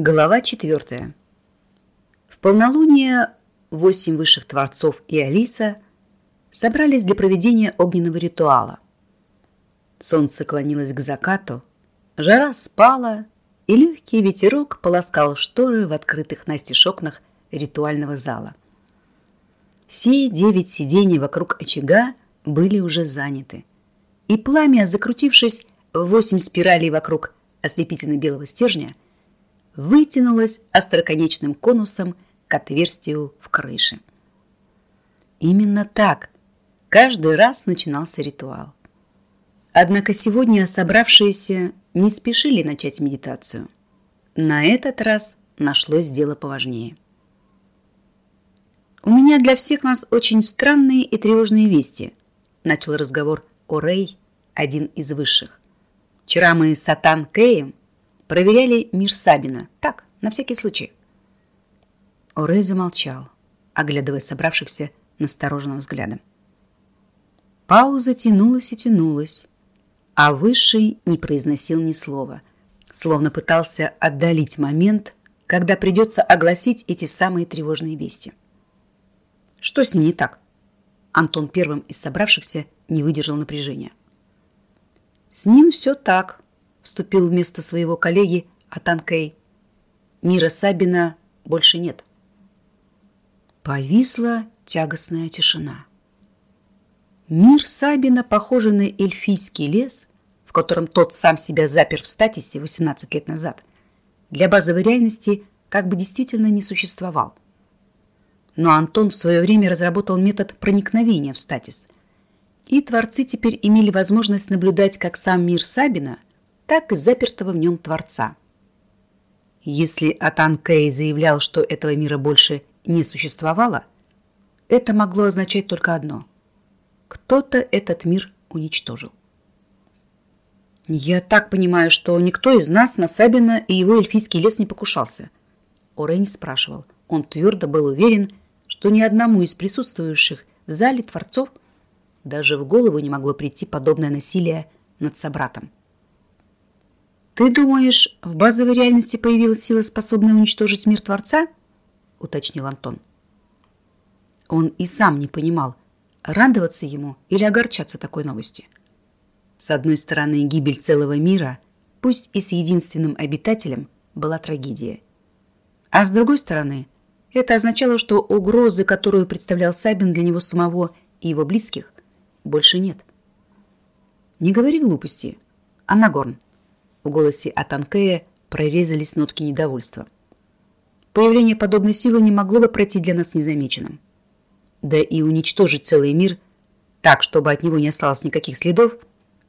Глава четвертая. В полнолуние восемь высших творцов и Алиса собрались для проведения огненного ритуала. Солнце клонилось к закату, жара спала, и легкий ветерок полоскал шторы в открытых настежь окнах ритуального зала. Все девять сидений вокруг очага были уже заняты, и пламя, закрутившись в восемь спиралей вокруг ослепительно-белого стержня, вытянулась остроконечным конусом к отверстию в крыше. Именно так каждый раз начинался ритуал. Однако сегодня собравшиеся не спешили начать медитацию. На этот раз нашлось дело поважнее. «У меня для всех нас очень странные и тревожные вести», начал разговор Орей, один из высших. «Вчера мы с Сатан Кеем Проверяли мир Сабина. Так, на всякий случай. Орей замолчал, оглядывая собравшихся настороженным взглядом. Пауза тянулась и тянулась, а Высший не произносил ни слова, словно пытался отдалить момент, когда придется огласить эти самые тревожные вести. Что с ним не так? Антон первым из собравшихся не выдержал напряжения. С ним все так, вступил вместо своего коллеги Атанкей. Мира Сабина больше нет. Повисла тягостная тишина. Мир Сабина, похожий на эльфийский лес, в котором тот сам себя запер в статисе 18 лет назад, для базовой реальности как бы действительно не существовал. Но Антон в свое время разработал метод проникновения в статис. И творцы теперь имели возможность наблюдать, как сам мир Сабина – так и запертого в нем Творца. Если Атан Кэй заявлял, что этого мира больше не существовало, это могло означать только одно. Кто-то этот мир уничтожил. «Я так понимаю, что никто из нас на Сабина и его эльфийский лес не покушался?» Орейн спрашивал. Он твердо был уверен, что ни одному из присутствующих в зале творцов даже в голову не могло прийти подобное насилие над собратом. «Ты думаешь, в базовой реальности появилась сила, способная уничтожить мир Творца?» — уточнил Антон. Он и сам не понимал, радоваться ему или огорчаться такой новости. С одной стороны, гибель целого мира, пусть и с единственным обитателем, была трагедия. А с другой стороны, это означало, что угрозы, которую представлял Сабин для него самого и его близких, больше нет. «Не говори глупости, Аннагорн», в голосе Атанкея прорезались нотки недовольства. Появление подобной силы не могло бы пройти для нас незамеченным. Да и уничтожить целый мир так, чтобы от него не осталось никаких следов,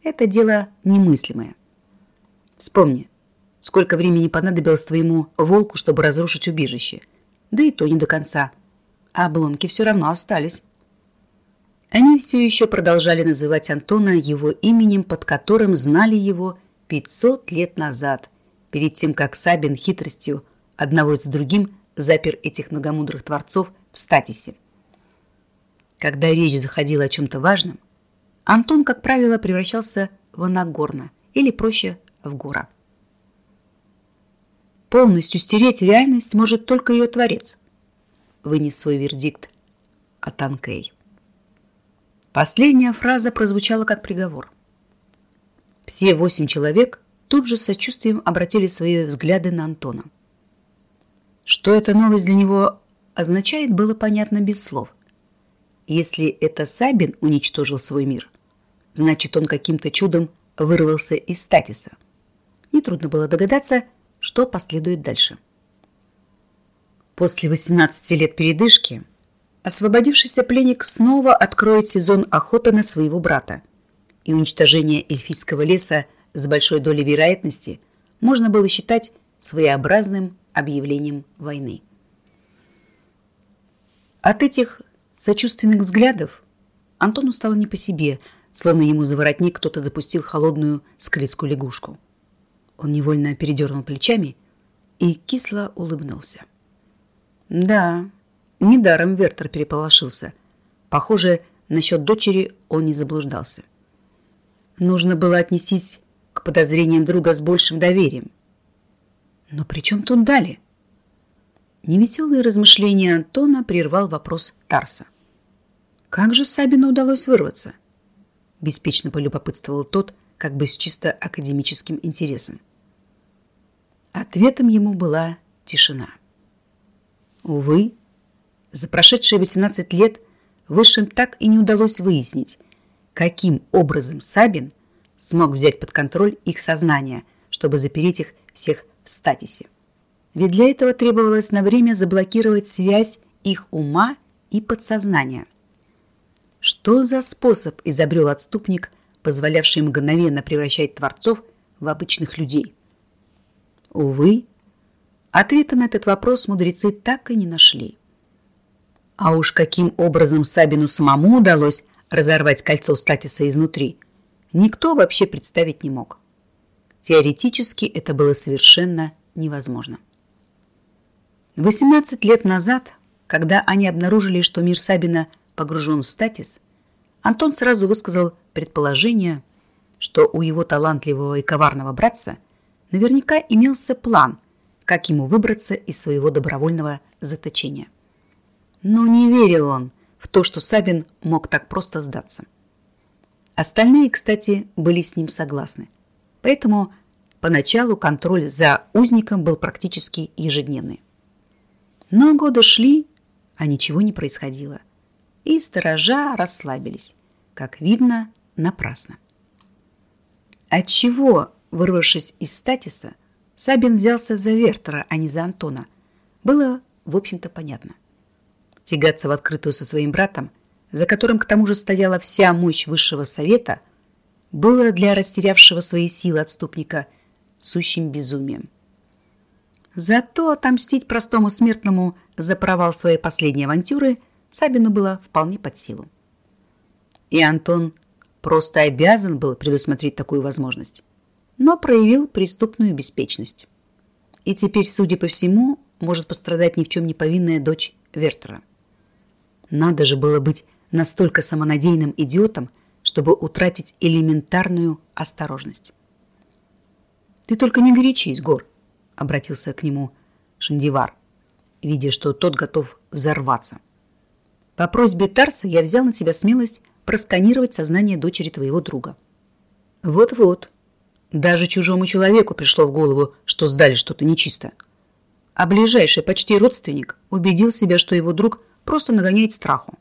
это дело немыслимое. Вспомни, сколько времени понадобилось твоему волку, чтобы разрушить убежище. Да и то не до конца. А обломки все равно остались. Они все еще продолжали называть Антона его именем, под которым знали его 500 лет назад, перед тем, как Сабин хитростью одного за другим запер этих многомудрых творцов в статисе. Когда речь заходила о чем-то важном, Антон, как правило, превращался в Анагорна, или проще, в Гора. Полностью стереть реальность может только ее творец, вынес свой вердикт Атанкей. Последняя фраза прозвучала как приговор – все восемь человек тут же с сочувствием обратили свои взгляды на Антона. Что эта новость для него означает, было понятно без слов. Если это Сабин уничтожил свой мир, значит, он каким-то чудом вырвался из статиса. Нетрудно было догадаться, что последует дальше. После 18 лет передышки освободившийся пленник снова откроет сезон охоты на своего брата – и уничтожение эльфийского леса с большой долей вероятности можно было считать своеобразным объявлением войны. От этих сочувственных взглядов Антону стало не по себе, словно ему за воротник кто-то запустил холодную скалецкую лягушку. Он невольно передернул плечами и кисло улыбнулся. Да, недаром Вертер переполошился. Похоже, насчет дочери он не заблуждался. Нужно было отнестись к подозрениям друга с большим доверием. Но при чем тут Дали? Невеселые размышления Антона прервал вопрос Тарса. Как же Сабину удалось вырваться? Беспечно полюбопытствовал тот, как бы с чисто академическим интересом. Ответом ему была тишина. Увы, за прошедшие 18 лет высшим так и не удалось выяснить, каким образом Сабин смог взять под контроль их сознание, чтобы запереть их всех в статисе. Ведь для этого требовалось на время заблокировать связь их ума и подсознания. Что за способ изобрел отступник, позволявший мгновенно превращать творцов в обычных людей? Увы, ответа на этот вопрос мудрецы так и не нашли. А уж каким образом Сабину самому удалось разорвать кольцо статиса изнутри, никто вообще представить не мог. Теоретически это было совершенно невозможно. 18 лет назад, когда они обнаружили, что мир Сабина погружен в статис, Антон сразу высказал предположение, что у его талантливого и коварного братца наверняка имелся план, как ему выбраться из своего добровольного заточения. Но не верил он в то, что Сабин мог так просто сдаться. Остальные, кстати, были с ним согласны. Поэтому поначалу контроль за узником был практически ежедневный. Но годы шли, а ничего не происходило. И сторожа расслабились. Как видно, напрасно. Отчего, вырвавшись из статиса, Сабин взялся за Вертера, а не за Антона, было, в общем-то, понятно. Тягаться в открытую со своим братом, за которым к тому же стояла вся мощь высшего совета, было для растерявшего свои силы отступника сущим безумием. Зато отомстить простому смертному за провал своей последней авантюры Сабину было вполне под силу. И Антон просто обязан был предусмотреть такую возможность, но проявил преступную беспечность. И теперь, судя по всему, может пострадать ни в чем не повинная дочь Вертера. Надо же было быть настолько самонадеянным идиотом, чтобы утратить элементарную осторожность. «Ты только не горячись, Гор», обратился к нему Шандивар, видя, что тот готов взорваться. По просьбе Тарса я взял на себя смелость просканировать сознание дочери твоего друга. Вот-вот. Даже чужому человеку пришло в голову, что сдали что-то нечисто. А ближайший, почти родственник, убедил себя, что его друг просто нагоняет страху.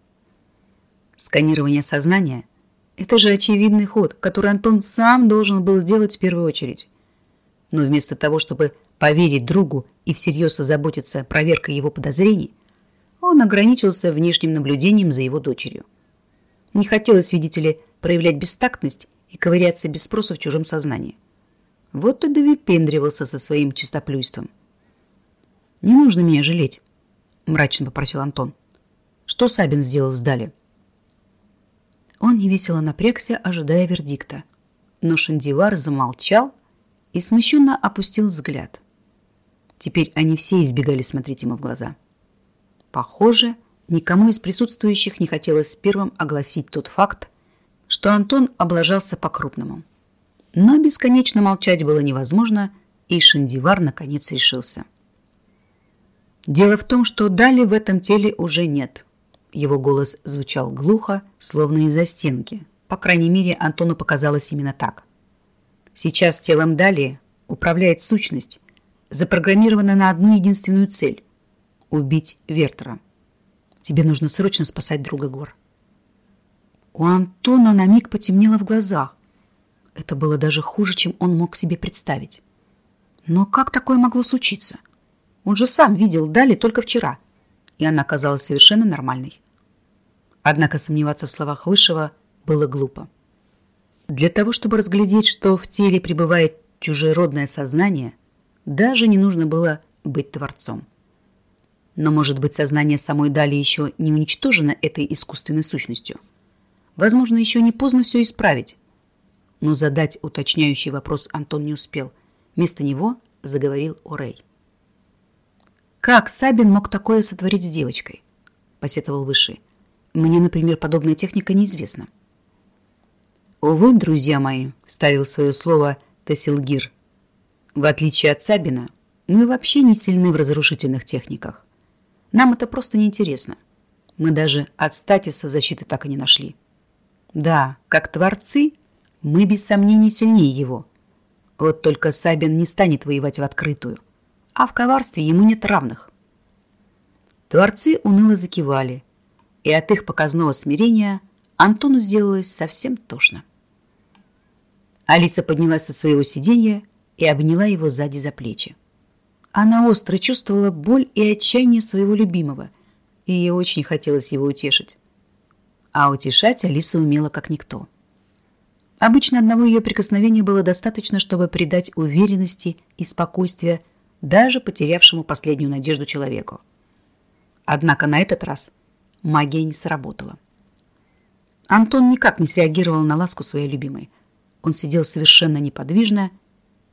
Сканирование сознания – это же очевидный ход, который Антон сам должен был сделать в первую очередь. Но вместо того, чтобы поверить другу и всерьез озаботиться проверкой его подозрений, он ограничился внешним наблюдением за его дочерью. Не хотелось, видите проявлять бестактность и ковыряться без спроса в чужом сознании. Вот и довипендривался со своим чистоплюйством. «Не нужно меня жалеть», — мрачно попросил Антон. «Что Сабин сделал с Дали?» Он невесело напрягся, ожидая вердикта. Но Шандивар замолчал и смущенно опустил взгляд. Теперь они все избегали смотреть ему в глаза. Похоже, никому из присутствующих не хотелось первым огласить тот факт, что Антон облажался по-крупному. Но бесконечно молчать было невозможно, и Шандивар наконец решился. Дело в том, что Дали в этом теле уже нет. Его голос звучал глухо, словно из-за стенки. По крайней мере, Антону показалось именно так. Сейчас телом Дали управляет сущность, запрограммирована на одну единственную цель – убить Вертера. Тебе нужно срочно спасать друга Гор. У Антона на миг потемнело в глазах. Это было даже хуже, чем он мог себе представить. Но как такое могло случиться? Он же сам видел Дали только вчера, и она казалась совершенно нормальной. Однако сомневаться в словах Высшего было глупо. Для того, чтобы разглядеть, что в теле пребывает чужеродное сознание – даже не нужно было быть творцом. Но, может быть, сознание самой Дали еще не уничтожено этой искусственной сущностью. Возможно, еще не поздно все исправить. Но задать уточняющий вопрос Антон не успел. Вместо него заговорил Орей. «Как Сабин мог такое сотворить с девочкой?» – посетовал Высший. «Мне, например, подобная техника неизвестна». «Увы, друзья мои», – ставил свое слово Тасилгир – в отличие от Сабина, Мы вообще не сильны в разрушительных техниках. Нам это просто неинтересно. Мы даже от статиса защиты так и не нашли. Да, как творцы, мы без сомнений сильнее его. Вот только Сабин не станет воевать в открытую, а в коварстве ему нет равных. Творцы уныло закивали, и от их показного смирения Антону сделалось совсем тошно. Алиса поднялась со своего сиденья и обняла его сзади за плечи. Она остро чувствовала боль и отчаяние своего любимого, и ей очень хотелось его утешить. А утешать Алиса умела как никто. Обычно одного ее прикосновения было достаточно, чтобы придать уверенности и спокойствия даже потерявшему последнюю надежду человеку. Однако на этот раз магия не сработала. Антон никак не среагировал на ласку своей любимой. Он сидел совершенно неподвижно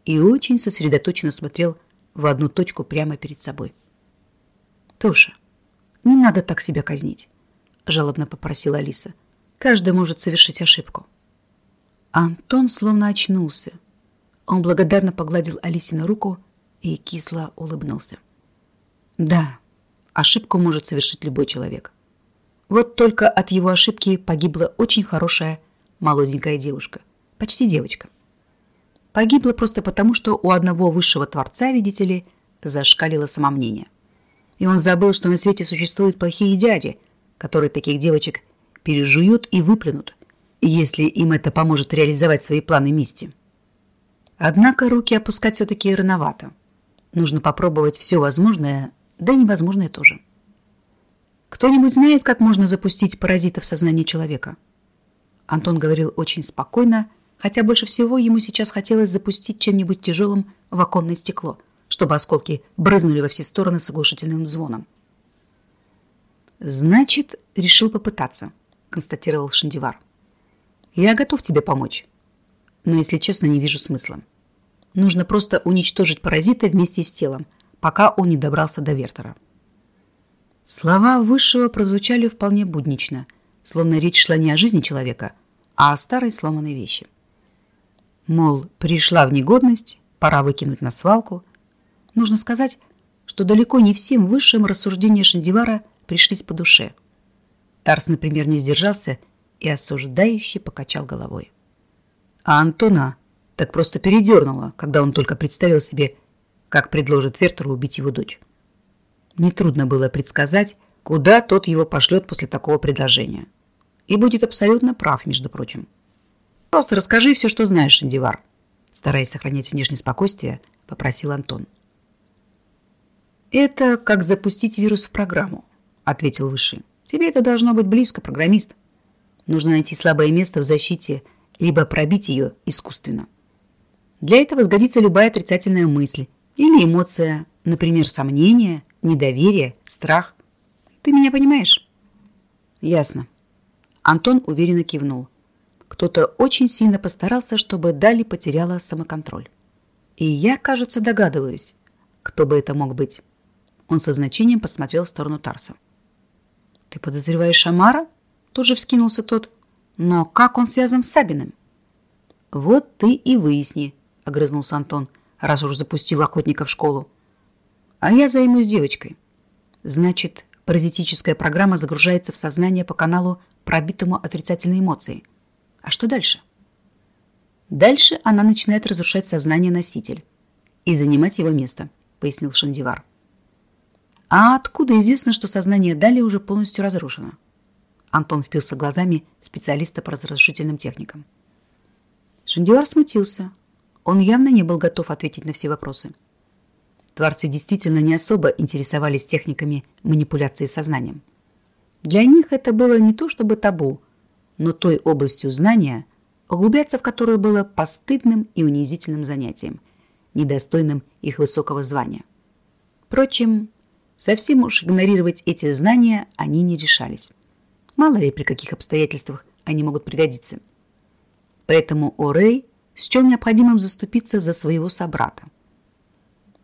и очень сосредоточенно смотрел в одну точку прямо перед собой. «Тоша, не надо так себя казнить», – жалобно попросила Алиса. «Каждый может совершить ошибку». Антон словно очнулся. Он благодарно погладил Алисе на руку и кисло улыбнулся. «Да, ошибку может совершить любой человек. Вот только от его ошибки погибла очень хорошая молоденькая девушка, почти девочка. Погибла просто потому, что у одного высшего творца, видите ли, зашкалило самомнение. И он забыл, что на свете существуют плохие дяди, которые таких девочек пережуют и выплюнут, если им это поможет реализовать свои планы мести. Однако руки опускать все-таки рановато. Нужно попробовать все возможное, да и невозможное тоже. Кто-нибудь знает, как можно запустить паразита в сознание человека? Антон говорил очень спокойно, хотя больше всего ему сейчас хотелось запустить чем-нибудь тяжелым в оконное стекло, чтобы осколки брызнули во все стороны с оглушительным звоном. «Значит, решил попытаться», — констатировал Шандивар. «Я готов тебе помочь, но, если честно, не вижу смысла. Нужно просто уничтожить паразита вместе с телом, пока он не добрался до Вертера». Слова Высшего прозвучали вполне буднично, словно речь шла не о жизни человека, а о старой сломанной вещи. Мол, пришла в негодность, пора выкинуть на свалку. Нужно сказать, что далеко не всем высшим рассуждения Шандивара пришлись по душе. Тарс, например, не сдержался и осуждающе покачал головой. А Антона так просто передернуло, когда он только представил себе, как предложит Вертеру убить его дочь. Нетрудно было предсказать, куда тот его пошлет после такого предложения. И будет абсолютно прав, между прочим. Просто расскажи все, что знаешь, Индивар. Стараясь сохранять внешнее спокойствие, попросил Антон. Это как запустить вирус в программу, ответил Высший. Тебе это должно быть близко, программист. Нужно найти слабое место в защите, либо пробить ее искусственно. Для этого сгодится любая отрицательная мысль или эмоция, например, сомнение, недоверие, страх. Ты меня понимаешь? Ясно. Антон уверенно кивнул. Кто-то очень сильно постарался, чтобы Дали потеряла самоконтроль. И я, кажется, догадываюсь, кто бы это мог быть. Он со значением посмотрел в сторону Тарса. «Ты подозреваешь Амара?» Тут же вскинулся тот. «Но как он связан с Сабиным?» «Вот ты и выясни», — огрызнулся Антон, раз уж запустил охотника в школу. «А я займусь девочкой». «Значит, паразитическая программа загружается в сознание по каналу, пробитому отрицательной эмоцией. А что дальше? Дальше она начинает разрушать сознание носителя и занимать его место, пояснил Шандивар. А откуда известно, что сознание Дали уже полностью разрушено? Антон впился глазами специалиста по разрушительным техникам. Шандивар смутился. Он явно не был готов ответить на все вопросы. Творцы действительно не особо интересовались техниками манипуляции сознанием. Для них это было не то чтобы табу, но той областью знания, углубляться в которую было постыдным и унизительным занятием, недостойным их высокого звания. Впрочем, совсем уж игнорировать эти знания они не решались. Мало ли при каких обстоятельствах они могут пригодиться. Поэтому Орей счел необходимым заступиться за своего собрата.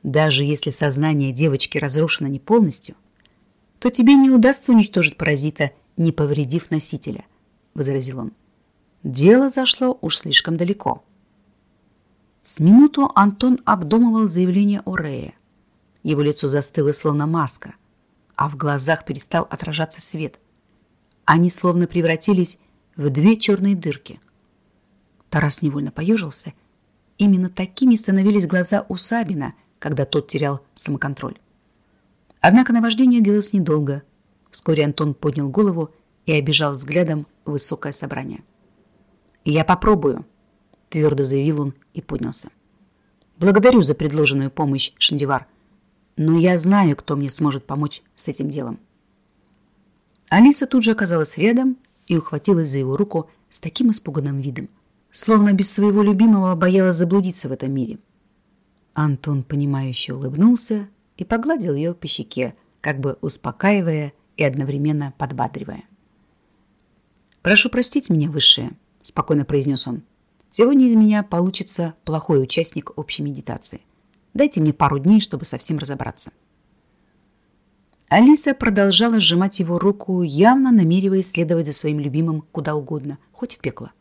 Даже если сознание девочки разрушено не полностью, то тебе не удастся уничтожить паразита, не повредив носителя. — возразил он. Дело зашло уж слишком далеко. С минуту Антон обдумывал заявление Орея. Его лицо застыло, словно маска, а в глазах перестал отражаться свет. Они словно превратились в две черные дырки. Тарас невольно поежился. Именно такими становились глаза у Сабина, когда тот терял самоконтроль. Однако наваждение длилось недолго. Вскоре Антон поднял голову и обижал взглядом высокое собрание. «Я попробую», — твердо заявил он и поднялся. «Благодарю за предложенную помощь, Шандивар, но я знаю, кто мне сможет помочь с этим делом». Алиса тут же оказалась рядом и ухватилась за его руку с таким испуганным видом, словно без своего любимого боялась заблудиться в этом мире. Антон, понимающе улыбнулся и погладил ее по щеке, как бы успокаивая и одновременно подбадривая. «Прошу простить меня, Высшее», — спокойно произнес он. «Сегодня из меня получится плохой участник общей медитации. Дайте мне пару дней, чтобы совсем разобраться». Алиса продолжала сжимать его руку, явно намереваясь следовать за своим любимым куда угодно, хоть в пекло.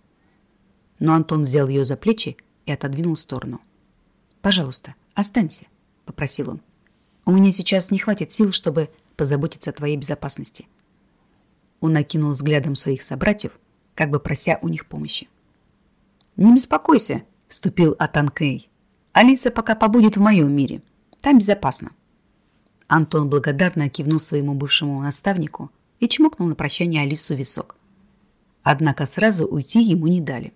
Но Антон взял ее за плечи и отодвинул в сторону. «Пожалуйста, останься», — попросил он. «У меня сейчас не хватит сил, чтобы позаботиться о твоей безопасности». Он накинул взглядом своих собратьев, как бы прося у них помощи. «Не беспокойся», — вступил Атан Кей. «Алиса пока побудет в моем мире. Там безопасно». Антон благодарно кивнул своему бывшему наставнику и чмокнул на прощание Алису висок. Однако сразу уйти ему не дали.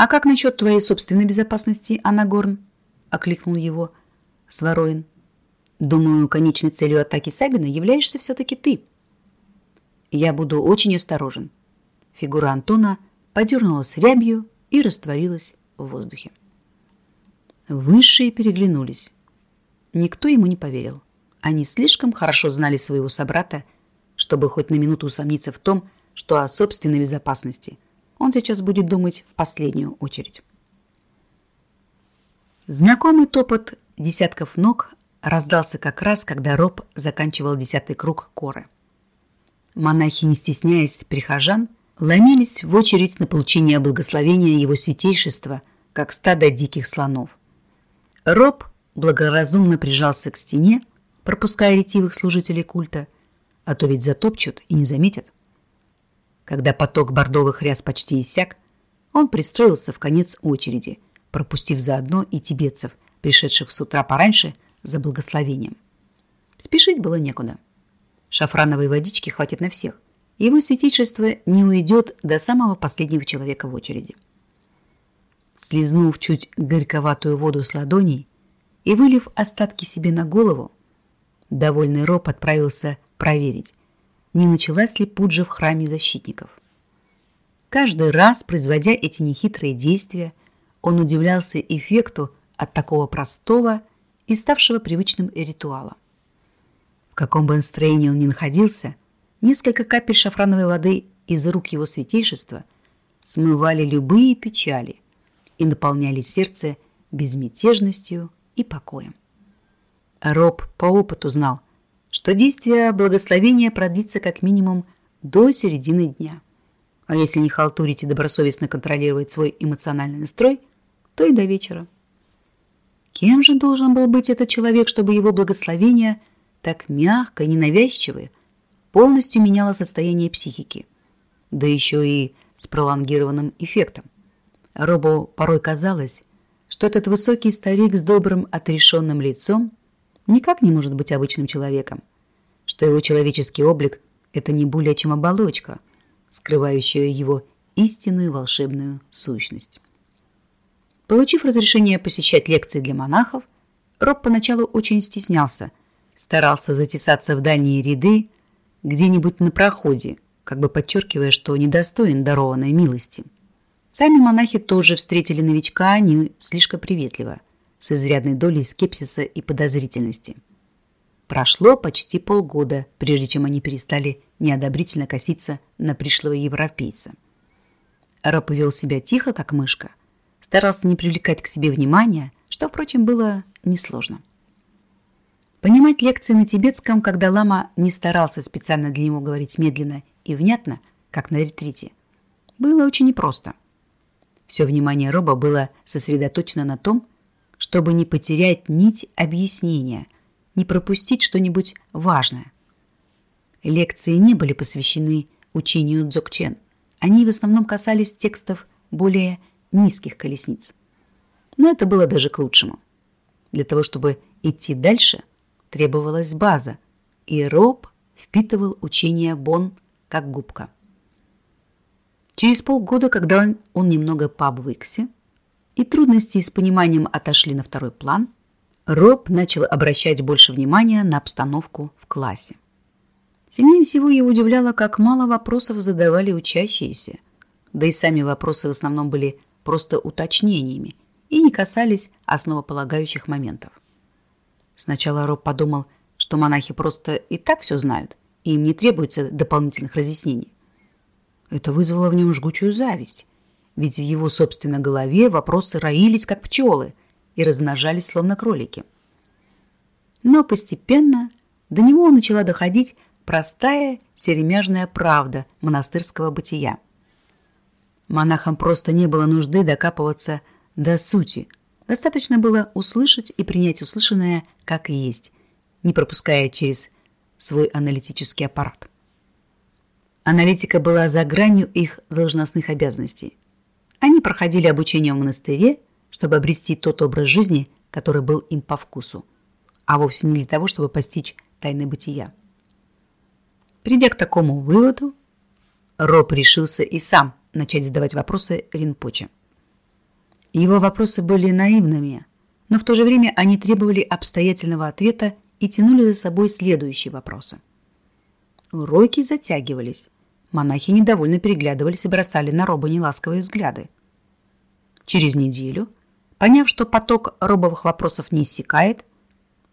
«А как насчет твоей собственной безопасности, Анагорн?» — окликнул его Свароин. «Думаю, конечной целью атаки Сабина являешься все-таки ты». Я буду очень осторожен. Фигура Антона подернулась рябью и растворилась в воздухе. Высшие переглянулись. Никто ему не поверил. Они слишком хорошо знали своего собрата, чтобы хоть на минуту усомниться в том, что о собственной безопасности он сейчас будет думать в последнюю очередь. Знакомый топот десятков ног раздался как раз, когда Роб заканчивал десятый круг коры. Монахи, не стесняясь прихожан, ломились в очередь на получение благословения его святейшества, как стадо диких слонов. Роб благоразумно прижался к стене, пропуская ретивых служителей культа, а то ведь затопчут и не заметят. Когда поток бордовых ряс почти иссяк, он пристроился в конец очереди, пропустив заодно и тибетцев, пришедших с утра пораньше за благословением. Спешить было некуда. Шафрановой водички хватит на всех. Его святейшество не уйдет до самого последнего человека в очереди. Слизнув чуть горьковатую воду с ладоней и вылив остатки себе на голову, довольный Роб отправился проверить, не началась ли пуджа в храме защитников. Каждый раз, производя эти нехитрые действия, он удивлялся эффекту от такого простого и ставшего привычным ритуала каком бы настроении он ни находился, несколько капель шафрановой воды из рук его святейшества смывали любые печали и наполняли сердце безмятежностью и покоем. Роб по опыту знал, что действие благословения продлится как минимум до середины дня. А если не халтурить и добросовестно контролировать свой эмоциональный настрой, то и до вечера. Кем же должен был быть этот человек, чтобы его благословение – так мягко и ненавязчиво, полностью меняло состояние психики. Да еще и с пролонгированным эффектом. Робу порой казалось, что этот высокий старик с добрым отрешенным лицом никак не может быть обычным человеком, что его человеческий облик – это не более чем оболочка, скрывающая его истинную волшебную сущность. Получив разрешение посещать лекции для монахов, Роб поначалу очень стеснялся – старался затесаться в дальние ряды, где-нибудь на проходе, как бы подчеркивая, что недостоин дарованной милости. Сами монахи тоже встретили новичка не слишком приветливо, с изрядной долей скепсиса и подозрительности. Прошло почти полгода, прежде чем они перестали неодобрительно коситься на пришлого европейца. Ра повел себя тихо, как мышка, старался не привлекать к себе внимания, что, впрочем, было несложно. Понимать лекции на тибетском, когда лама не старался специально для него говорить медленно и внятно, как на ретрите, было очень непросто. Все внимание Роба было сосредоточено на том, чтобы не потерять нить объяснения, не пропустить что-нибудь важное. Лекции не были посвящены учению Дзогчен. Они в основном касались текстов более низких колесниц. Но это было даже к лучшему. Для того, чтобы идти дальше, требовалась база, и Роб впитывал учение Бон как губка. Через полгода, когда он, он немного пообвыкся, и трудности с пониманием отошли на второй план, Роб начал обращать больше внимания на обстановку в классе. Сильнее всего его удивляло, как мало вопросов задавали учащиеся, да и сами вопросы в основном были просто уточнениями и не касались основополагающих моментов. Сначала Роб подумал, что монахи просто и так все знают, и им не требуется дополнительных разъяснений. Это вызвало в нем жгучую зависть, ведь в его собственной голове вопросы роились, как пчелы, и размножались, словно кролики. Но постепенно до него начала доходить простая серемяжная правда монастырского бытия. Монахам просто не было нужды докапываться до сути. Достаточно было услышать и принять услышанное как и есть, не пропуская через свой аналитический аппарат. Аналитика была за гранью их должностных обязанностей. Они проходили обучение в монастыре, чтобы обрести тот образ жизни, который был им по вкусу, а вовсе не для того, чтобы постичь тайны бытия. Придя к такому выводу, Роб решился и сам начать задавать вопросы Ринпоче. Его вопросы были наивными, но в то же время они требовали обстоятельного ответа и тянули за собой следующие вопросы – Уроки затягивались. Монахи недовольно переглядывались и бросали на Роба неласковые взгляды. Через неделю, поняв, что поток робовых вопросов не иссякает,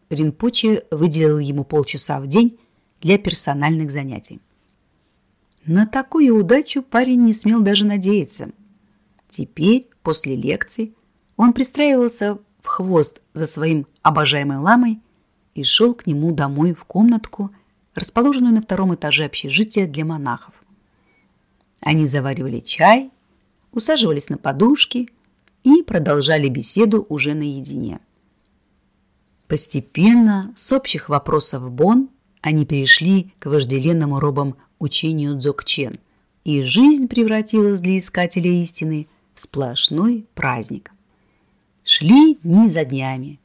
Ринпоче выделил ему полчаса в день для персональных занятий. На такую удачу парень не смел даже надеяться. Теперь, после лекции, он пристраивался в хвост за своим обожаемой ламой и шел к нему домой в комнатку, расположенную на втором этаже общежития для монахов. Они заваривали чай, усаживались на подушки и продолжали беседу уже наедине. Постепенно, с общих вопросов Бон, они перешли к вожделенному робам учению Дзогчен, и жизнь превратилась для искателя истины в сплошной праздник. Шли дни за днями.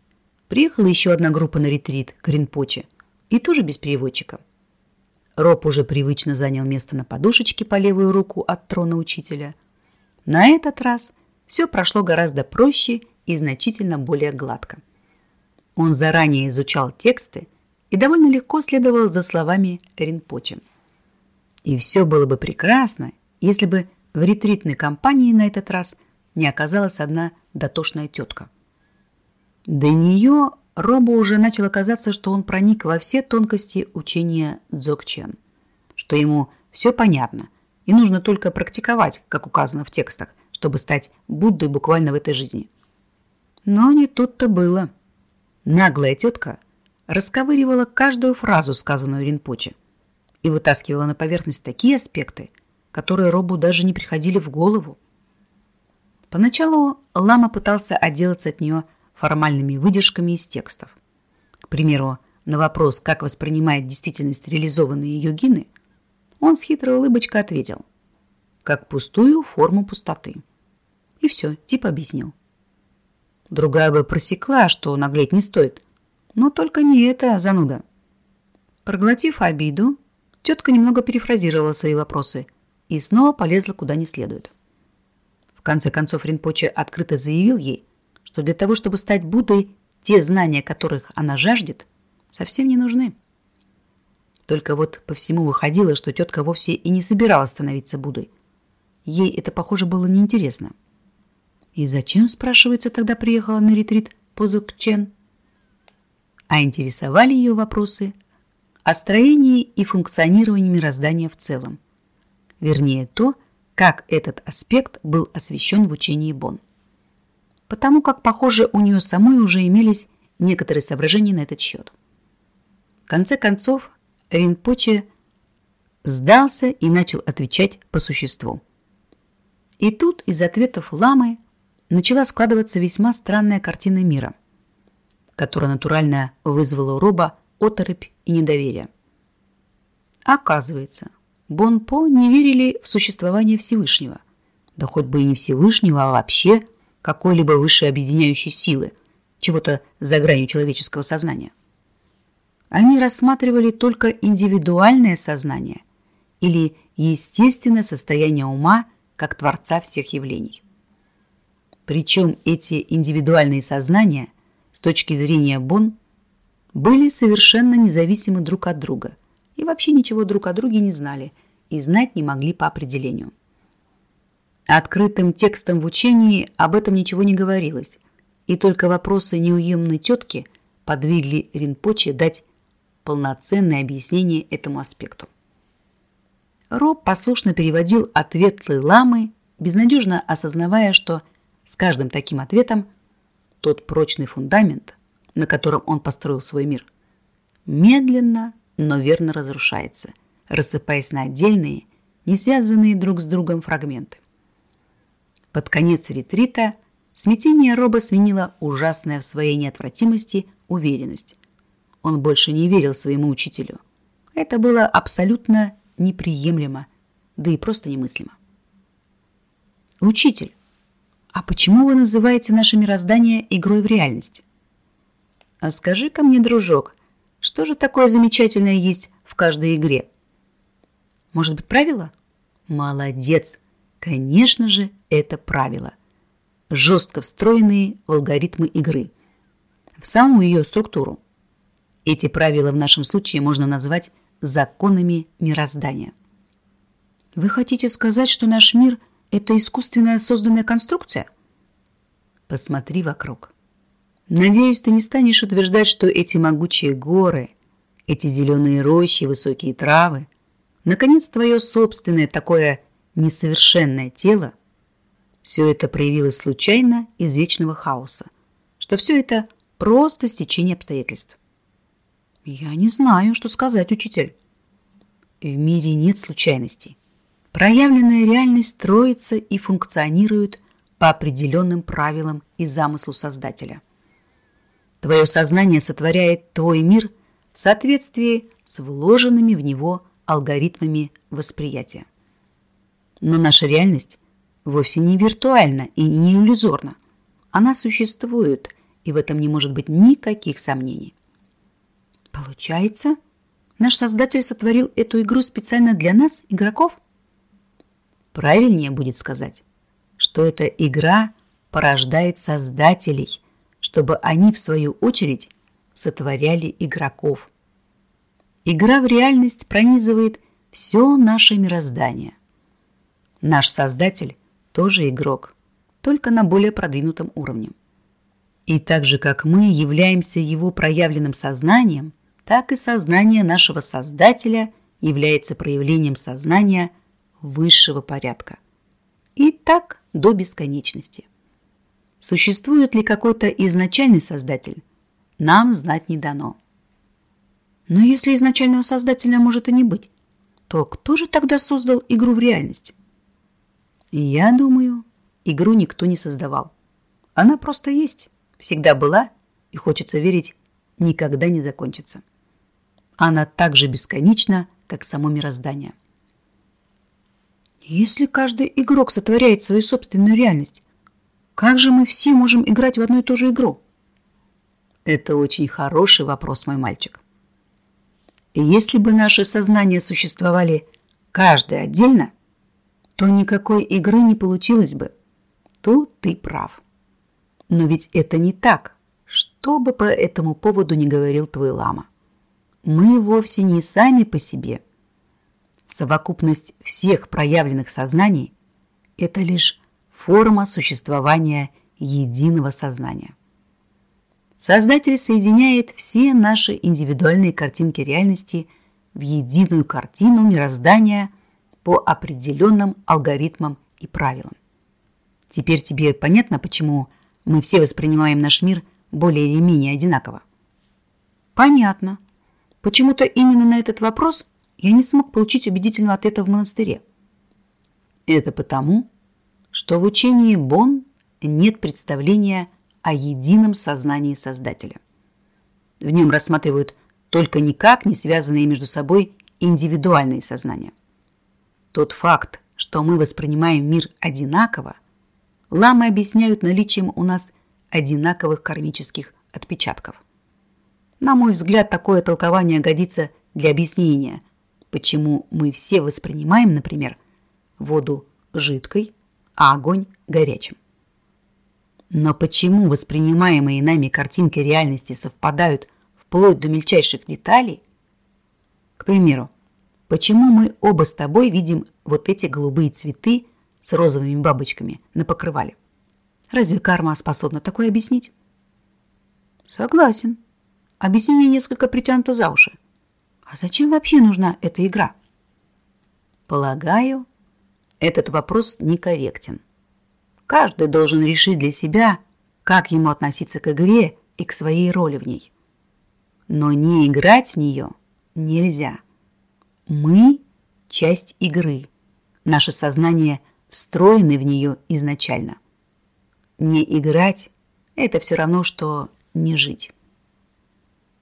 Приехала еще одна группа на ретрит к Ринпоче – и тоже без переводчика. Роб уже привычно занял место на подушечке по левую руку от трона учителя. На этот раз все прошло гораздо проще и значительно более гладко. Он заранее изучал тексты и довольно легко следовал за словами Ринпоче. И все было бы прекрасно, если бы в ретритной компании на этот раз не оказалась одна дотошная тетка. До нее Робу уже начало казаться, что он проник во все тонкости учения Дзогчен, что ему все понятно, и нужно только практиковать, как указано в текстах, чтобы стать Буддой буквально в этой жизни. Но не тут-то было. Наглая тетка расковыривала каждую фразу, сказанную Ринпоче, и вытаскивала на поверхность такие аспекты, которые Робу даже не приходили в голову. Поначалу Лама пытался отделаться от нее формальными выдержками из текстов. К примеру, на вопрос, как воспринимает действительность реализованные йогины, он с хитрой улыбочкой ответил, как пустую форму пустоты. И все, типа объяснил. Другая бы просекла, что наглеть не стоит, но только не это зануда. Проглотив обиду, тетка немного перефразировала свои вопросы и снова полезла куда не следует. В конце концов Ринпоче открыто заявил ей, что для того, чтобы стать Буддой, те знания, которых она жаждет, совсем не нужны. Только вот по всему выходило, что тетка вовсе и не собиралась становиться Буддой. Ей это, похоже, было неинтересно. И зачем, спрашивается, тогда приехала на ретрит Позукчен? А интересовали ее вопросы о строении и функционировании мироздания в целом. Вернее, то, как этот аспект был освещен в учении Бон потому как, похоже, у нее самой уже имелись некоторые соображения на этот счет. В конце концов, Ринпоче сдался и начал отвечать по существу. И тут из ответов ламы начала складываться весьма странная картина мира, которая натурально вызвала у Роба оторопь и недоверие. Оказывается, Бонпо не верили в существование Всевышнего, да хоть бы и не Всевышнего, а вообще какой-либо высшей объединяющей силы, чего-то за гранью человеческого сознания. Они рассматривали только индивидуальное сознание или естественное состояние ума как творца всех явлений. Причем эти индивидуальные сознания, с точки зрения Бон, были совершенно независимы друг от друга и вообще ничего друг о друге не знали и знать не могли по определению. Открытым текстом в учении об этом ничего не говорилось, и только вопросы неуемной тетки подвигли Ринпоче дать полноценное объяснение этому аспекту. Роб послушно переводил ответ ламы, безнадежно осознавая, что с каждым таким ответом тот прочный фундамент, на котором он построил свой мир, медленно, но верно разрушается, рассыпаясь на отдельные, не связанные друг с другом фрагменты. Под конец ретрита смятение Роба сменило ужасная в своей неотвратимости уверенность. Он больше не верил своему учителю. Это было абсолютно неприемлемо, да и просто немыслимо. «Учитель, а почему вы называете наше мироздание игрой в реальность?» «А скажи-ка мне, дружок, что же такое замечательное есть в каждой игре?» «Может быть, правило?» «Молодец! Конечно же, это правило. Жестко встроенные в алгоритмы игры, в саму ее структуру. Эти правила в нашем случае можно назвать законами мироздания. Вы хотите сказать, что наш мир – это искусственная созданная конструкция? Посмотри вокруг. Надеюсь, ты не станешь утверждать, что эти могучие горы, эти зеленые рощи, высокие травы, наконец, твое собственное такое несовершенное тело, все это проявилось случайно из вечного хаоса, что все это просто стечение обстоятельств. Я не знаю, что сказать, учитель. В мире нет случайностей. Проявленная реальность строится и функционирует по определенным правилам и замыслу Создателя. Твое сознание сотворяет твой мир в соответствии с вложенными в него алгоритмами восприятия. Но наша реальность вовсе не виртуальна и не иллюзорна. Она существует, и в этом не может быть никаких сомнений. Получается, наш создатель сотворил эту игру специально для нас, игроков? Правильнее будет сказать, что эта игра порождает создателей, чтобы они, в свою очередь, сотворяли игроков. Игра в реальность пронизывает все наше мироздание. Наш создатель тоже игрок, только на более продвинутом уровне. И так же, как мы являемся его проявленным сознанием – так и сознание нашего Создателя является проявлением сознания высшего порядка. И так до бесконечности. Существует ли какой-то изначальный Создатель, нам знать не дано. Но если изначального Создателя может и не быть, то кто же тогда создал игру в реальность? Я думаю, игру никто не создавал. Она просто есть, всегда была, и хочется верить, никогда не закончится. Она так же бесконечна, как само мироздание. Если каждый игрок сотворяет свою собственную реальность, как же мы все можем играть в одну и ту же игру? Это очень хороший вопрос, мой мальчик. Если бы наши сознания существовали каждый отдельно, то никакой игры не получилось бы. Тут ты прав. Но ведь это не так, что бы по этому поводу не говорил твой лама мы вовсе не сами по себе. Совокупность всех проявленных сознаний – это лишь форма существования единого сознания. Создатель соединяет все наши индивидуальные картинки реальности в единую картину мироздания по определенным алгоритмам и правилам. Теперь тебе понятно, почему мы все воспринимаем наш мир более или менее одинаково? Понятно. Почему-то именно на этот вопрос я не смог получить убедительного ответа в монастыре. Это потому, что в учении Бон нет представления о едином сознании Создателя. В нем рассматривают только никак не связанные между собой индивидуальные сознания. Тот факт, что мы воспринимаем мир одинаково, ламы объясняют наличием у нас одинаковых кармических отпечатков. На мой взгляд, такое толкование годится для объяснения, почему мы все воспринимаем, например, воду жидкой, а огонь горячим. Но почему воспринимаемые нами картинки реальности совпадают вплоть до мельчайших деталей? К примеру, почему мы оба с тобой видим вот эти голубые цветы с розовыми бабочками на покрывале? Разве карма способна такое объяснить? Согласен. Объяснение несколько притянуто за уши. А зачем вообще нужна эта игра? Полагаю, этот вопрос некорректен. Каждый должен решить для себя, как ему относиться к игре и к своей роли в ней. Но не играть в нее нельзя. Мы – часть игры. Наше сознание встроены в нее изначально. Не играть – это все равно, что не жить.